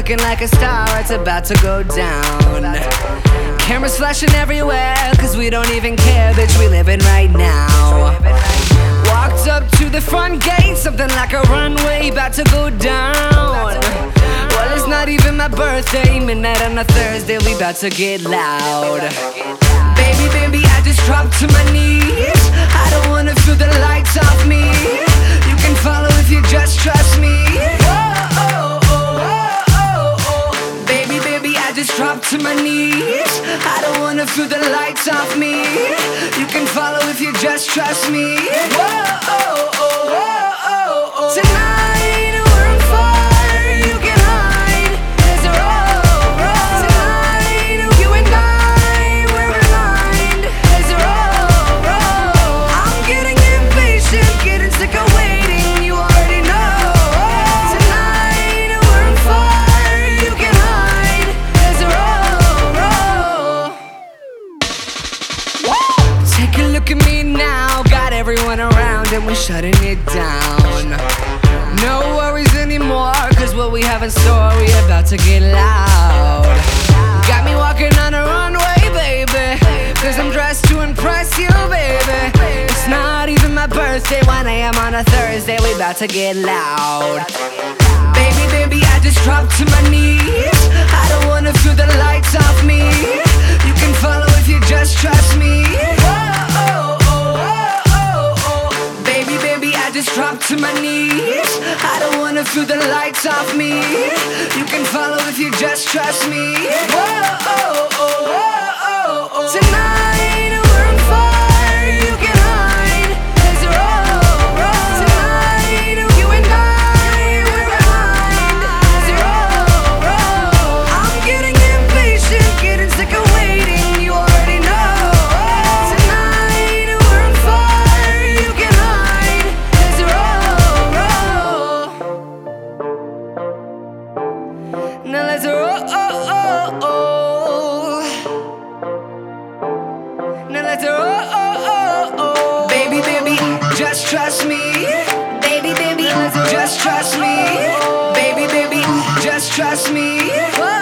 looking like a star, it's about to go down. Cameras flashing everywhere, cause we don't even care, bitch, we living right now. Walked up to the front gate, something like a runway, about to go down. Well, it's not even my birthday, midnight on a Thursday, we about to get loud. Baby, baby, I just dropped to my knees. I dropped to my knees. I don't wanna feel the lights off me. You can follow if you just trust me. Whoa, Take look at me now, got everyone around and we're shutting it down. No worries anymore, cause what we have in store, we about to get loud. Got me walking on a runway, baby. Cause I'm dressed to impress you, baby. It's not even my birthday, 1 a.m. on a Thursday, we about to get loud. Baby, baby, I just dropped my knees. I don't wanna feel the lights off me. You can follow if you just trust me. Whoa, trust me. Baby, baby, just trust me. Baby, baby, just trust me. Whoa.